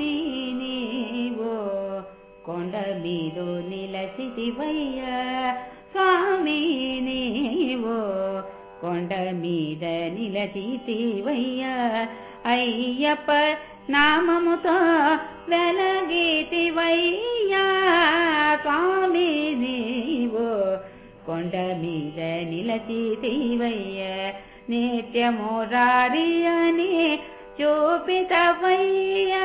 స్వామి నీవు కొండ మీదు నిలచితివయ్య స్వామి నీవు కొండ మీద నిలచితివయ్య అయ్యప్ప నామముతో వెలగీతివయ్యా స్వామి నీవు కొండ మీద నిలచితివయ్య నిత్యము రారియని చూపితవయ్యా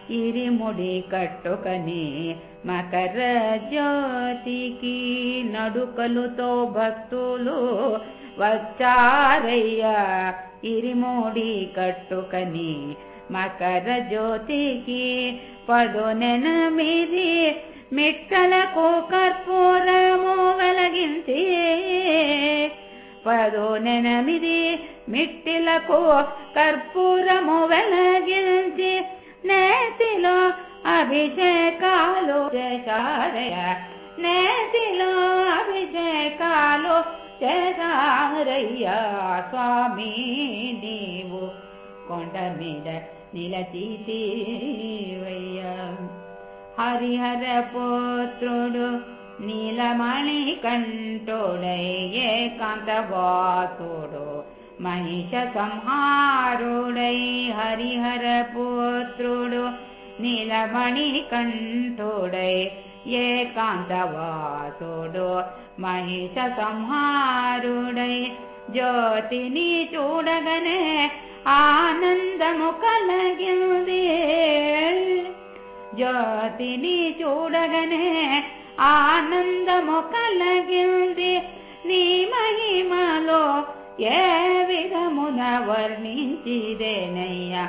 ఇరిముడి కట్టుకనే మకర జ్యోతికి నడుకలుతో భక్తులు వచ్చారయ్యా. ఇరిముడి కట్టుకని మకర జ్యోతికి పదునెనమిది మిట్టలకు కర్పూరము వెలగించి. పదునెనమిది మిట్టిలకు కర్పూరము వెలగించి. నేతిలో అభిషేకాలు చేశారయ నేతిలో అభిషేకాలు చేశారయ్యా స్వామి నీవు కొండ మీద నిలచితివయ్యా హరిహర పుత్రుడు నీలమణి కంఠోడై ఏకాంతవాసుడు మహిష महेश संहारोडै हरिहरपुत्रोडो नीलमणि कण्डै एकान्दवासोडो महेश संहारुडै ज्योतिनी चोडगने आनन्दमुख लुदे ज्योतिनी चोडगने आनन्दमुख ल्युदे महिमलो చూడగనే ఆనందము కలగింది నీ మహిమలో ఏ విధమున వర్ణించిదేనయ్యా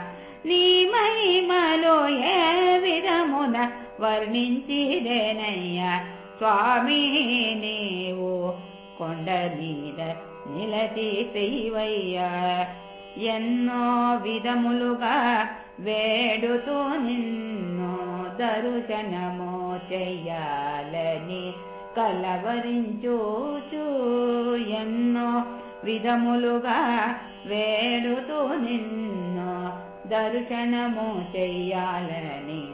నీ మహిమలో ఏ విధమున వర్ణించిదేనయ్యా స్వామి నీవు కొండ మీద నిలచితివయ్యా ఎన్నో విధములుగా వేడుతూ నిన్ను దర్శనము చెయ్యాలని కలవరించూచు ఎన్నో విధములుగా వేడుతూ నిన్ను దర్శనము చెయ్యాలని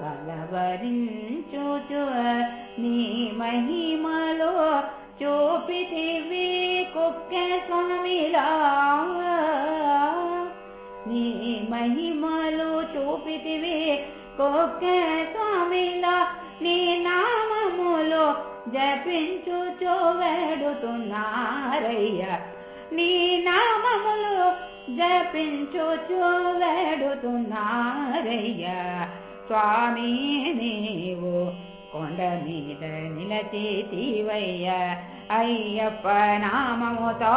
కలవరించూచు నీ మహిమలో చూపితివి కుక్కె స్వామిలా. నీ మహిమలు చూపితివి కుక్కె స్వామిలా. నీ నామములో జపించుచు వేడుతున్నారయ్యా. నీ నామములు జపించుచు వేడుతున్నారయ్యా స్వామి నీవు కొండ మీద నిలచితివయ్యా అయ్యప్ప నామముతో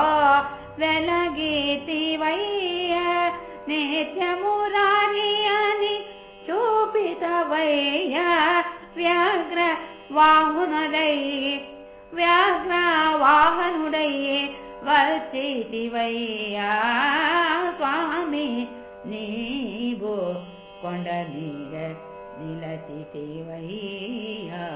వెలగీతివయ్యా నిత్యము రాని అని చూపితవయ్యా వ్యాఘ్ర వాహనుడై వ్యాఘ్ర వాహనుడై वर्तिवैया स्वामी नीवो निलसिति वैया।